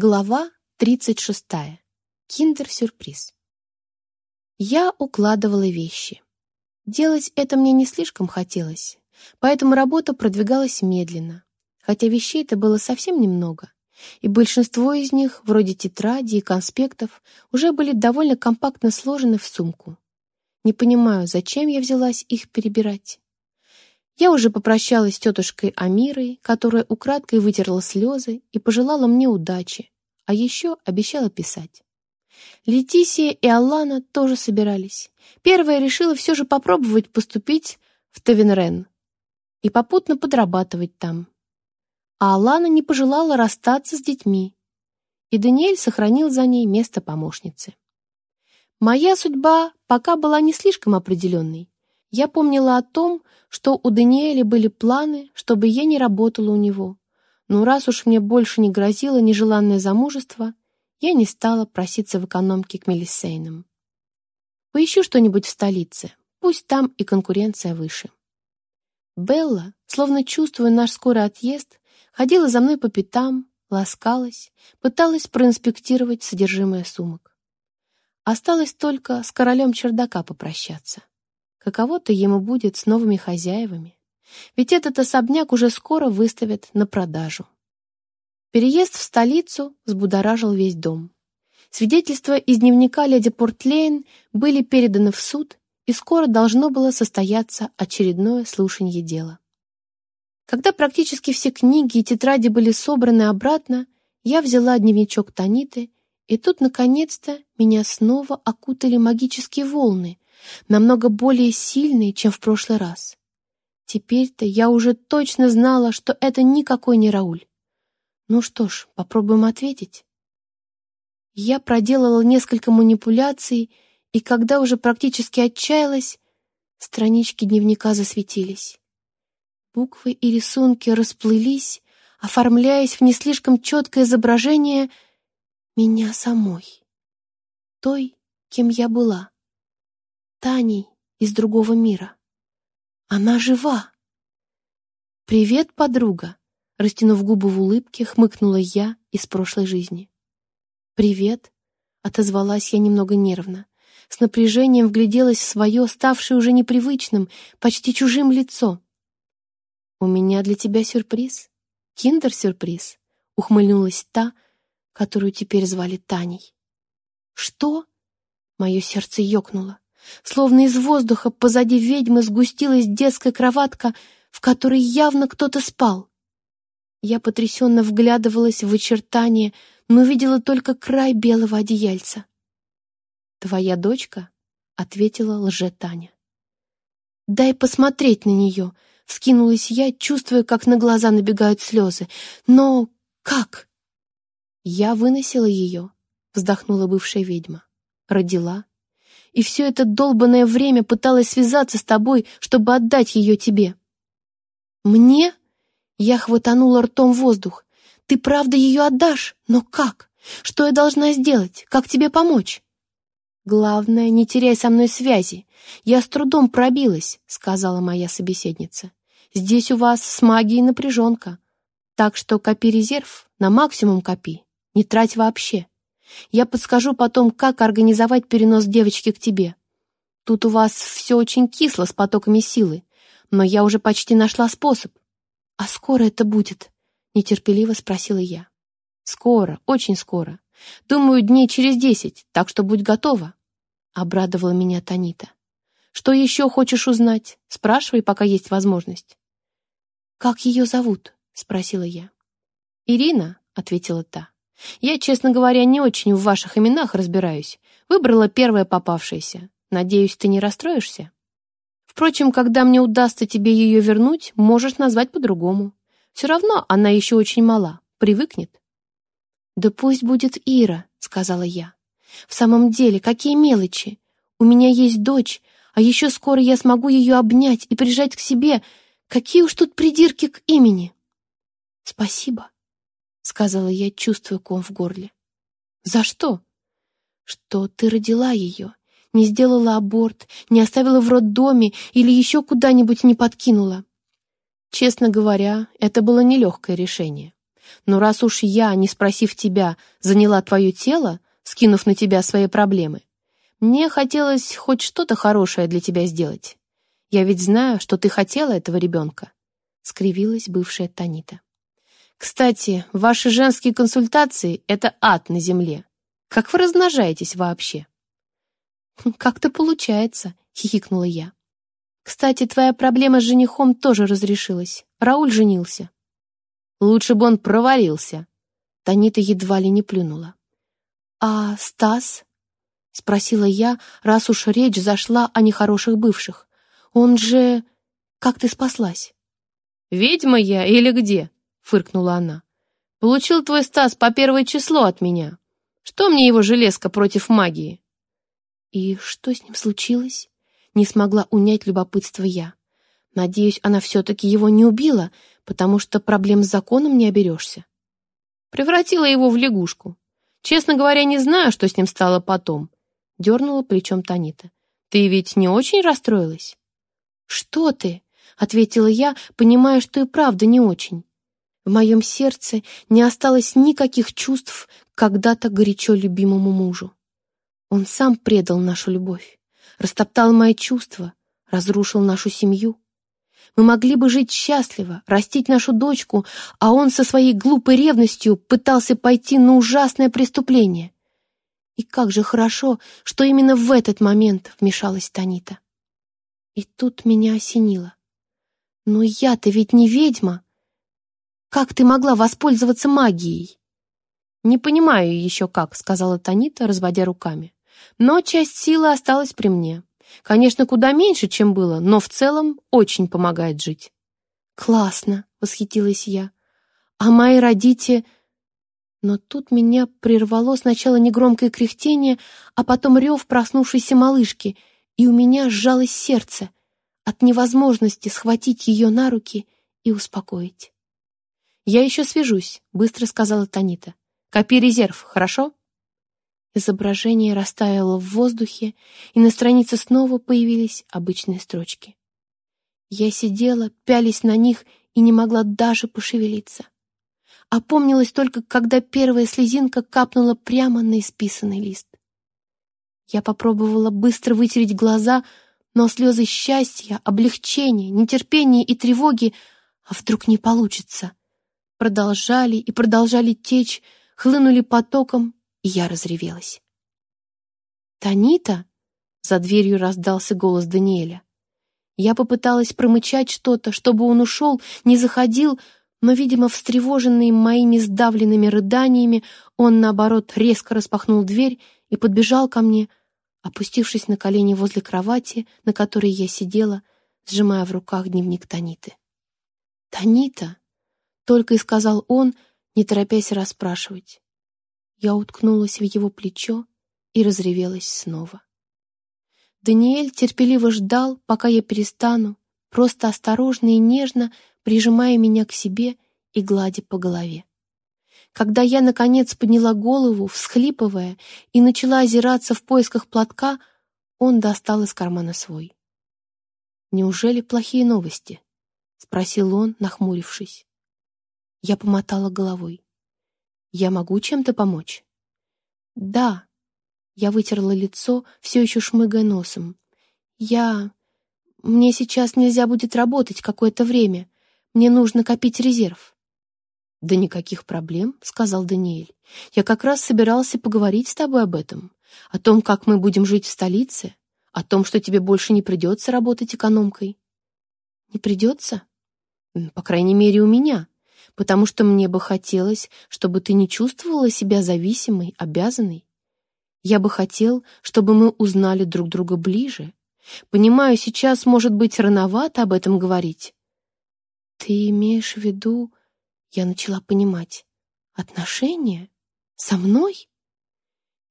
Глава 36. Киндер-сюрприз. Я укладывала вещи. Делать это мне не слишком хотелось, поэтому работа продвигалась медленно, хотя вещей-то было совсем немного, и большинство из них, вроде тетради и конспектов, уже были довольно компактно сложены в сумку. Не понимаю, зачем я взялась их перебирать. Я уже попрощалась с тетушкой Амирой, которая украдкой вытерла слезы и пожелала мне удачи, а еще обещала писать. Летисия и Алана тоже собирались. Первая решила все же попробовать поступить в Тавенрен и попутно подрабатывать там. А Алана не пожелала расстаться с детьми, и Даниэль сохранил за ней место помощницы. Моя судьба пока была не слишком определенной. Я помнила о том, что у Даниэля были планы, чтобы я не работала у него. Но раз уж мне больше не грозило нежеланное замужество, я не стала проситься в экономке к Мелисейнам. Поищу что-нибудь в столице, пусть там и конкуренция выше. Белла, словно чувствуя наш скорый отъезд, ходила за мной по пятам, ласкалась, пыталась проинспектировать содержимое сумок. Осталось только с королем чердака попрощаться. Каково-то ему будет с новыми хозяевами. Ведь этот особняк уже скоро выставят на продажу. Переезд в столицу взбудоражил весь дом. Свидетельства из дневника леди Портлейн были переданы в суд, и скоро должно было состояться очередное слушание дела. Когда практически все книги и тетради были собраны обратно, я взяла дневничок Таниты, и тут, наконец-то, меня снова окутали магические волны, намного более сильные, чем в прошлый раз. Теперь-то я уже точно знала, что это никакой не Рауль. Ну что ж, попробуем ответить. Я проделала несколько манипуляций, и когда уже практически отчаялась, странички дневника засветились. Буквы и рисунки расплылись, оформляясь в не слишком четкое изображение меня самой, той, кем я была. Таней из другого мира. Она жива. «Привет, подруга!» Растянув губы в улыбке, хмыкнула я из прошлой жизни. «Привет!» — отозвалась я немного нервно. С напряжением вгляделась в свое, ставшее уже непривычным, почти чужим лицо. «У меня для тебя сюрприз. Киндер-сюрприз», — ухмыльнулась та, которую теперь звали Таней. «Что?» — мое сердце ёкнуло. Словно из воздуха позади ведьмы сгустилась детская кроватка, в которой явно кто-то спал. Я потрясенно вглядывалась в очертания, но видела только край белого одеяльца. «Твоя дочка?» — ответила лже-Таня. «Дай посмотреть на нее!» — вскинулась я, чувствуя, как на глаза набегают слезы. «Но как?» «Я выносила ее», — вздохнула бывшая ведьма. «Родила, и все это долбанное время пыталась связаться с тобой, чтобы отдать ее тебе. Мне? Я хватанула ртом воздух. Ты правда ее отдашь? Но как? Что я должна сделать? Как тебе помочь? Главное, не теряй со мной связи. Я с трудом пробилась, сказала моя собеседница. Здесь у вас с магией напряженка. Так что копи резерв, на максимум копи. Не трать вообще. Я подскажу потом, как организовать перенос девочки к тебе. Тут у вас все очень кисло с потоками силы, но я уже почти нашла способ. А скоро это будет? Нетерпеливо спросила я. Скоро, очень скоро. Думаю, дней через десять, так что будь готова. Обрадовала меня Танита. Что еще хочешь узнать? Спрашивай, пока есть возможность. Как ее зовут? Спросила я. Ирина, ответила та. Я, честно говоря, не очень в ваших именах разбираюсь. Выбрала первое попавшееся. Надеюсь, ты не расстроишься? Впрочем, когда мне удастся тебе ее вернуть, можешь назвать по-другому. Все равно она еще очень мала, привыкнет. «Да пусть будет Ира», — сказала я. «В самом деле, какие мелочи! У меня есть дочь, а еще скоро я смогу ее обнять и прижать к себе. Какие уж тут придирки к имени!» «Спасибо», сказала я, чувствуя ком в горле. «За что?» «Что ты родила ее, не сделала аборт, не оставила в роддоме или еще куда-нибудь не подкинула». Честно говоря, это было нелегкое решение. Но раз уж я, не спросив тебя, заняла твое тело, скинув на тебя свои проблемы, мне хотелось хоть что-то хорошее для тебя сделать. Я ведь знаю, что ты хотела этого ребенка», — скривилась бывшая Танита. «Кстати, ваши женские консультации — это ад на земле. Как вы размножаетесь вообще?» «Как-то получается», — хихикнула я. «Кстати, твоя проблема с женихом тоже разрешилась. Рауль женился». «Лучше бы он провалился». Танита едва ли не плюнула. «А Стас?» — спросила я, раз уж речь зашла о нехороших бывших. «Он же... Как ты спаслась?» «Ведьма я или где?» — фыркнула она. «Получил твой Стас по первое число от меня. Что мне его железка против магии?» «И что с ним случилось?» Не смогла унять любопытство я. Надеюсь, она все-таки его не убила, потому что проблем с законом не оберешься. Превратила его в лягушку. Честно говоря, не знаю, что с ним стало потом. Дернула плечом Танита. Ты ведь не очень расстроилась? Что ты? Ответила я, понимая, что и правда не очень. В моем сердце не осталось никаких чувств когда-то горячо любимому мужу. Он сам предал нашу любовь, растоптал мои чувства, разрушил нашу семью. Мы могли бы жить счастливо, растить нашу дочку, а он со своей глупой ревностью пытался пойти на ужасное преступление. И как же хорошо, что именно в этот момент вмешалась Танита. И тут меня осенило. Но я-то ведь не ведьма. Как ты могла воспользоваться магией? Не понимаю еще как, сказала Танита, разводя руками. Но часть силы осталась при мне. Конечно, куда меньше, чем было, но в целом очень помогает жить. «Классно!» — восхитилась я. «А мои родители...» Но тут меня прервало сначала негромкое кряхтение, а потом рев проснувшейся малышки, и у меня сжалось сердце от невозможности схватить ее на руки и успокоить. «Я еще свяжусь», — быстро сказала Танита. «Копи резерв, хорошо?» Изображение растаяло в воздухе, и на странице снова появились обычные строчки. Я сидела, пялись на них и не могла даже пошевелиться. Опомнилась только, когда первая слезинка капнула прямо на исписанный лист. Я попробовала быстро вытереть глаза, но слезы счастья, облегчения, нетерпения и тревоги, а вдруг не получится, продолжали и продолжали течь, хлынули потоком и я разревелась. «Танита?» — за дверью раздался голос Даниэля. Я попыталась промычать что-то, чтобы он ушел, не заходил, но, видимо, встревоженный моими сдавленными рыданиями, он, наоборот, резко распахнул дверь и подбежал ко мне, опустившись на колени возле кровати, на которой я сидела, сжимая в руках дневник Таниты. «Танита!» — только и сказал он, не торопясь расспрашивать. Я уткнулась в его плечо и разревелась снова. Даниэль терпеливо ждал, пока я перестану, просто осторожно и нежно прижимая меня к себе и гладя по голове. Когда я, наконец, подняла голову, всхлипывая, и начала озираться в поисках платка, он достал из кармана свой. «Неужели плохие новости?» — спросил он, нахмурившись. Я помотала головой. Я могу чем-то помочь?» «Да». Я вытерла лицо, все еще шмыгая носом. «Я... Мне сейчас нельзя будет работать какое-то время. Мне нужно копить резерв». «Да никаких проблем», — сказал Даниэль. «Я как раз собирался поговорить с тобой об этом. О том, как мы будем жить в столице. О том, что тебе больше не придется работать экономкой». «Не придется?» «По крайней мере, у меня потому что мне бы хотелось, чтобы ты не чувствовала себя зависимой, обязанной. Я бы хотел, чтобы мы узнали друг друга ближе. Понимаю, сейчас, может быть, рановато об этом говорить. Ты имеешь в виду, я начала понимать, отношения? Со мной?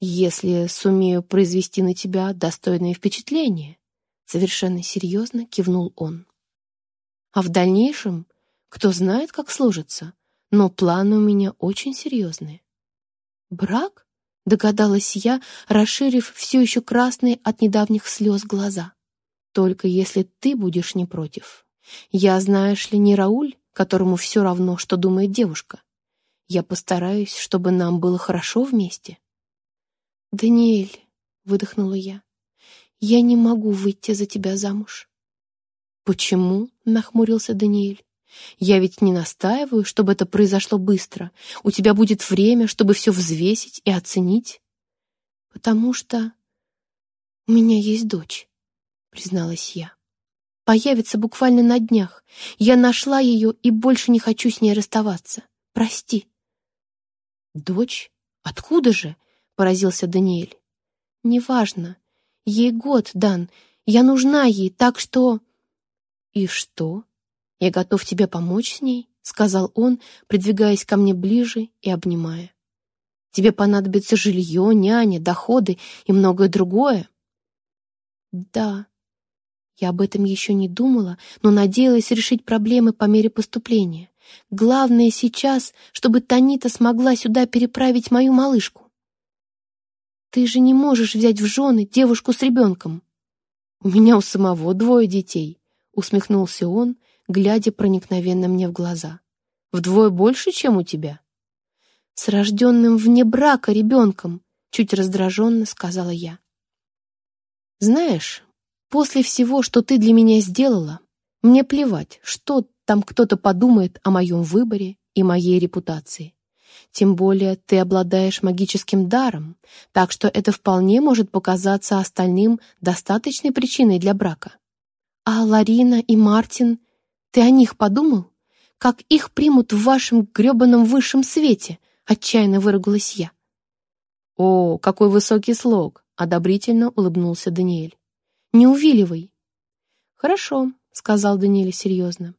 Если сумею произвести на тебя достойное впечатление, совершенно серьезно кивнул он. А в дальнейшем кто знает, как сложится, но планы у меня очень серьезные. Брак? Догадалась я, расширив все еще красные от недавних слез глаза. Только если ты будешь не против. Я, знаешь ли, не Рауль, которому все равно, что думает девушка. Я постараюсь, чтобы нам было хорошо вместе. «Даниэль», — выдохнула я, — «я не могу выйти за тебя замуж». «Почему?» — нахмурился Даниэль. «Я ведь не настаиваю, чтобы это произошло быстро. У тебя будет время, чтобы все взвесить и оценить». «Потому что у меня есть дочь», — призналась я. «Появится буквально на днях. Я нашла ее и больше не хочу с ней расставаться. Прости». «Дочь? Откуда же?» — поразился Даниэль. «Неважно. Ей год, Дан. Я нужна ей, так что...» «И что? Я готов тебе помочь с ней?» — сказал он, придвигаясь ко мне ближе и обнимая. «Тебе понадобится жилье, няня, доходы и многое другое». «Да, я об этом еще не думала, но надеялась решить проблемы по мере поступления. Главное сейчас, чтобы Танита смогла сюда переправить мою малышку. Ты же не можешь взять в жены девушку с ребенком. У меня у самого двое детей, усмехнулся он, глядя проникновенно мне в глаза. Вдвое больше, чем у тебя. С рожденным вне брака ребенком, чуть раздраженно сказала я. Знаешь, после всего, что ты для меня сделала, мне плевать, что там кто-то подумает о моем выборе и моей репутации. Тем более ты обладаешь магическим даром, так что это вполне может показаться остальным достаточной причиной для брака. А Ларина и Мартин, ты о них подумал? Как их примут в вашем грёбаном высшем свете? Отчаянно выругалась я. О, какой высокий слог! Одобрительно улыбнулся Даниэль. Не увиливай. Хорошо, сказал Даниэль серьезно.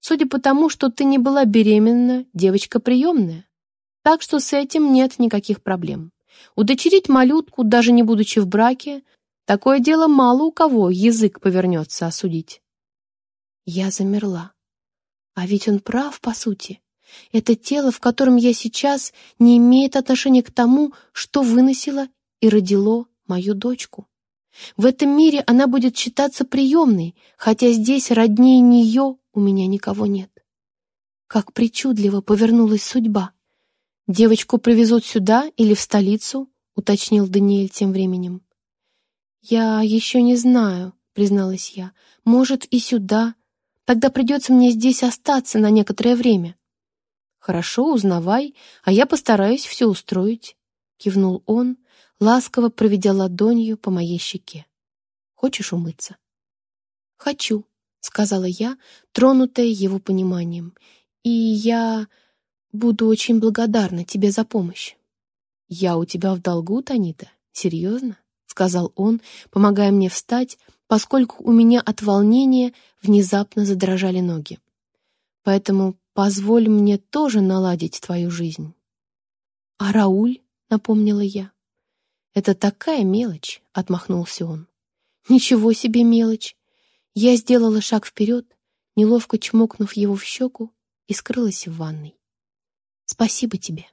Судя по тому, что ты не была беременна, девочка приемная. Так что с этим нет никаких проблем. Удочерить малютку, даже не будучи в браке, такое дело мало у кого язык повернется осудить. Я замерла. А ведь он прав, по сути. Это тело, в котором я сейчас, не имеет отношения к тому, что выносило и родило мою дочку. В этом мире она будет считаться приемной, хотя здесь роднее нее у меня никого нет. Как причудливо повернулась судьба. «Девочку привезут сюда или в столицу?» — уточнил Даниэль тем временем. «Я еще не знаю», — призналась я. «Может, и сюда. Тогда придется мне здесь остаться на некоторое время». «Хорошо, узнавай, а я постараюсь все устроить», — кивнул он, ласково проведя ладонью по моей щеке. «Хочешь умыться?» «Хочу», — сказала я, тронутая его пониманием. «И я буду очень благодарна тебе за помощь». «Я у тебя в долгу, Танита? Серьезно?» — сказал он, помогая мне встать, поскольку у меня от волнения внезапно задрожали ноги. «Поэтому позволь мне тоже наладить твою жизнь». «А Рауль?» — напомнила я. «Это такая мелочь», — отмахнулся он. «Ничего себе мелочь! Я сделала шаг вперед, неловко чмокнув его в щеку, и скрылась в ванной. «Спасибо тебе».